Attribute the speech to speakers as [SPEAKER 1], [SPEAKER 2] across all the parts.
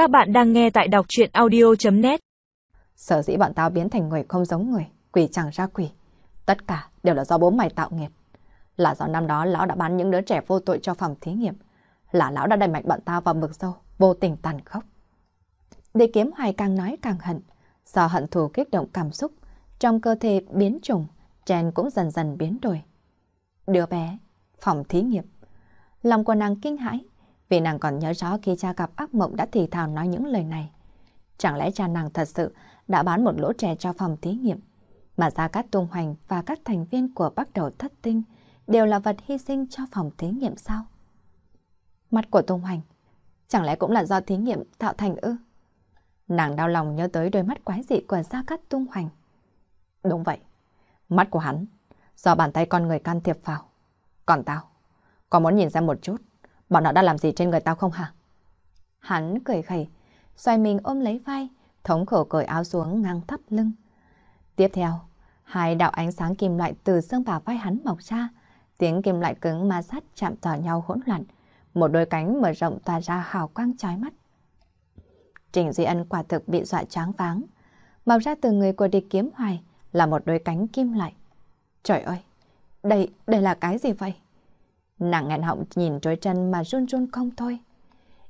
[SPEAKER 1] Các bạn đang nghe tại đọc chuyện audio.net
[SPEAKER 2] Sở dĩ bọn tao biến thành người không giống người, quỷ chẳng ra quỷ. Tất cả đều là do bố mày tạo nghiệp. Là do năm đó lão đã bán những đứa trẻ vô tội cho phòng thí nghiệm. Là lão đã đẩy mạnh bọn tao vào vực sâu, vô tình tàn khốc. Để kiếm hoài càng nói càng hận. Do hận thù kích động cảm xúc, trong cơ thể biến trùng, Jen cũng dần dần biến đổi. Đứa bé, phòng thí nghiệm. Lòng của nàng kinh hãi, vì nàng còn nhớ rõ khi cha gặp ác mộng đã thì thào nói những lời này. Chẳng lẽ cha nàng thật sự đã bán một lỗ trẻ cho phòng thí nghiệm, mà ra các tung hoành và các thành viên của bắt đầu thất tinh đều là vật hy sinh cho phòng thí nghiệm sao? Mắt của tung hoành, chẳng lẽ cũng là do thí nghiệm tạo thành ư? Nàng đau lòng nhớ tới đôi mắt quái dị của Gia Cát Tung Hoành. Đúng vậy, mắt của hắn, do bàn tay con người can thiệp vào. Còn tao, có muốn nhìn ra một chút, bọn nó đã làm gì trên người tao không hả? Hắn cười khẩy, xoay mình ôm lấy vai, thống khổ cởi áo xuống ngang thắt lưng. Tiếp theo, hai đạo ánh sáng kim loại từ xương bả vai hắn mọc ra, tiếng kim loại cứng ma sát chạm vào nhau hỗn loạn, một đôi cánh mở rộng tỏa ra hào quang chói mắt. Trình Duy Ân quả thực bị dọa choáng váng, mọc ra từ người của địch kiếm hoài là một đôi cánh kim loại. Trời ơi, đây, đây là cái gì vậy? Nàng nghẹn họng nhìn trôi chân mà run run không thôi.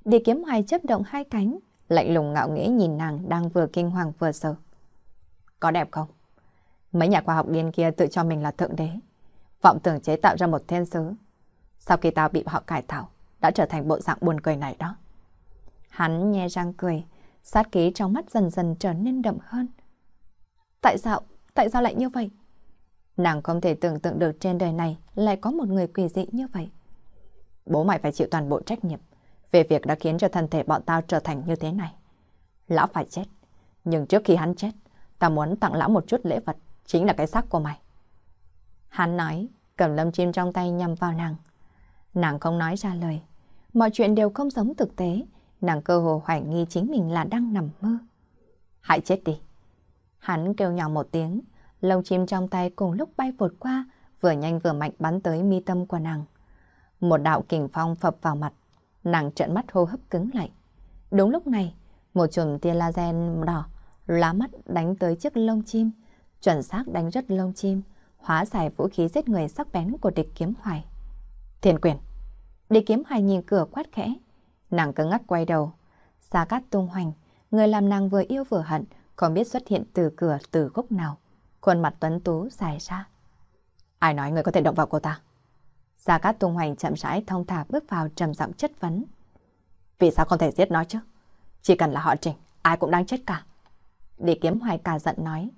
[SPEAKER 2] Đi kiếm hoài chấp động hai cánh, lạnh lùng ngạo nghễ nhìn nàng đang vừa kinh hoàng vừa sợ. Có đẹp không? Mấy nhà khoa học điên kia tự cho mình là thượng đế. Vọng tưởng chế tạo ra một thiên sứ. Sau khi tao bị họ cải tạo, đã trở thành bộ dạng buồn cười này đó. Hắn nhe răng cười, sát ký trong mắt dần dần trở nên đậm hơn. Tại sao, tại sao lại như vậy? Nàng không thể tưởng tượng được trên đời này lại có một người quỷ dị như vậy. Bố mày phải chịu toàn bộ trách nhiệm về việc đã khiến cho thân thể bọn tao trở thành như thế này. Lão phải chết, nhưng trước khi hắn chết, ta muốn tặng lão một chút lễ vật, chính là cái xác của mày. Hắn nói, cầm lâm chim trong tay nhằm vào nàng. Nàng không nói ra lời, mọi chuyện đều không giống thực tế, nàng cơ hồ hoài nghi chính mình là đang nằm mơ. Hãy chết đi. Hắn kêu nhỏ một tiếng, lông chim trong tay cùng lúc bay vụt qua, vừa nhanh vừa mạnh bắn tới mi tâm của nàng. Một đạo kình phong phập vào mặt, nàng trợn mắt hô hấp cứng lại. Đúng lúc này, một chùm tia laser đỏ lá mắt đánh tới chiếc lông chim, chuẩn xác đánh rất lông chim, hóa giải vũ khí giết người sắc bén của địch kiếm hoài. Thiên quyền! Địch kiếm hoài nhìn cửa quát khẽ, nàng cứng ngắc quay đầu. Xa cát tung hoành, người làm nàng vừa yêu vừa hận, không biết xuất hiện từ cửa từ gốc nào. Khuôn mặt tuấn tú dài ra. Ai nói người có thể động vào cô ta? Gia Cát Tung Hoành chậm rãi thông thả bước vào trầm giọng chất vấn. Vì sao không thể giết nó chứ? Chỉ cần là họ trình, ai cũng đang chết cả. Đi kiếm hoài cả giận nói.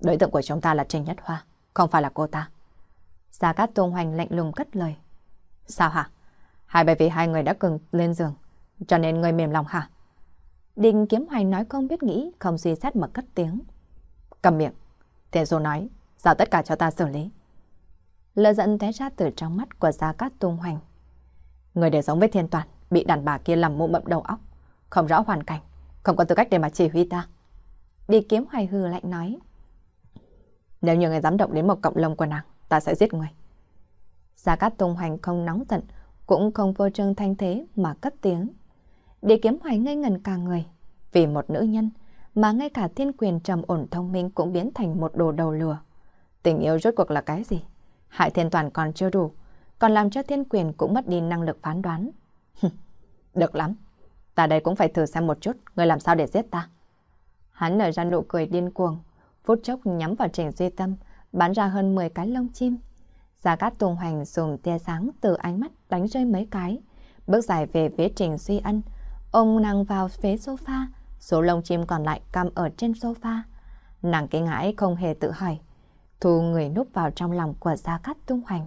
[SPEAKER 2] Đối tượng của chúng ta là Trình Nhất Hoa, không phải là cô ta. Gia Cát Tung Hoành lạnh lùng cất lời. Sao hả? Hai bởi vì hai người đã cùng lên giường, cho nên người mềm lòng hả? Đình kiếm hoành nói không biết nghĩ, không suy xét mà cất tiếng. Cầm miệng. Thiên Du nói, giao tất cả cho ta xử lý. Lỡ giận té ra từ trong mắt của Gia Cát Tung Hoành. Người để giống với thiên toàn, bị đàn bà kia làm mụ mậm đầu óc, không rõ hoàn cảnh, không có tư cách để mà chỉ huy ta. Đi kiếm hoài hư lạnh nói. Nếu như người dám động đến một cộng lông của nàng, ta sẽ giết người. Gia Cát Tung Hoành không nóng giận, cũng không vô trương thanh thế mà cất tiếng. Đi kiếm hoài ngây ngần cả người, vì một nữ nhân mà ngay cả thiên quyền trầm ổn thông minh cũng biến thành một đồ đầu lừa. Tình yêu rốt cuộc là cái gì? Hại thiên toàn còn chưa đủ, còn làm cho thiên quyền cũng mất đi năng lực phán đoán. Được lắm, ta đây cũng phải thử xem một chút, người làm sao để giết ta. Hắn nở ra nụ cười điên cuồng, phút chốc nhắm vào Trình Duy Tâm, bắn ra hơn 10 cái lông chim. Gia Cát Tùng Hoành dùng tia sáng từ ánh mắt đánh rơi mấy cái, bước dài về phía Trình Duy Ân, ông nàng vào phía sofa, số lông chim còn lại cắm ở trên sofa. Nàng kinh hãi không hề tự hỏi, thu người núp vào trong lòng của Gia Cát Tung Hoành.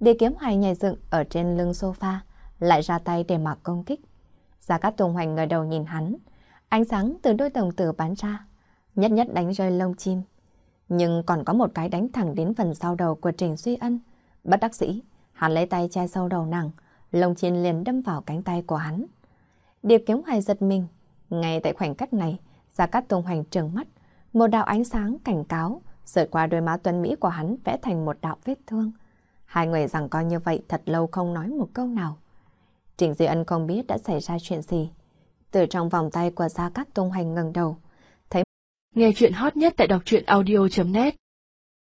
[SPEAKER 2] Địa kiếm hoài nhảy dựng ở trên lưng sofa, lại ra tay để mặc công kích. Gia Cát Tung Hoành ngẩng đầu nhìn hắn, ánh sáng từ đôi đồng tử bắn ra, nhất nhất đánh rơi lông chim. Nhưng còn có một cái đánh thẳng đến phần sau đầu của Trình Duy Ân. Bất đắc sĩ, hắn lấy tay che sâu đầu nàng, lông chim liền đâm vào cánh tay của hắn. Điệp kiếm hoài giật mình. Ngay tại khoảnh khắc này, Gia Cát Tung Hoành trừng mắt, một đạo ánh sáng cảnh cáo, sượt qua đôi má tuấn Mỹ của hắn vẽ thành một đạo vết thương. Hai người rằng coi như vậy thật lâu không nói một câu nào. Trịnh Duy Ân không biết đã xảy ra chuyện gì. Từ trong vòng tay của Gia Cát Tung hoành ngẩng đầu, thấy
[SPEAKER 1] Nghe chuyện hot nhất tại đọc truyện audio.net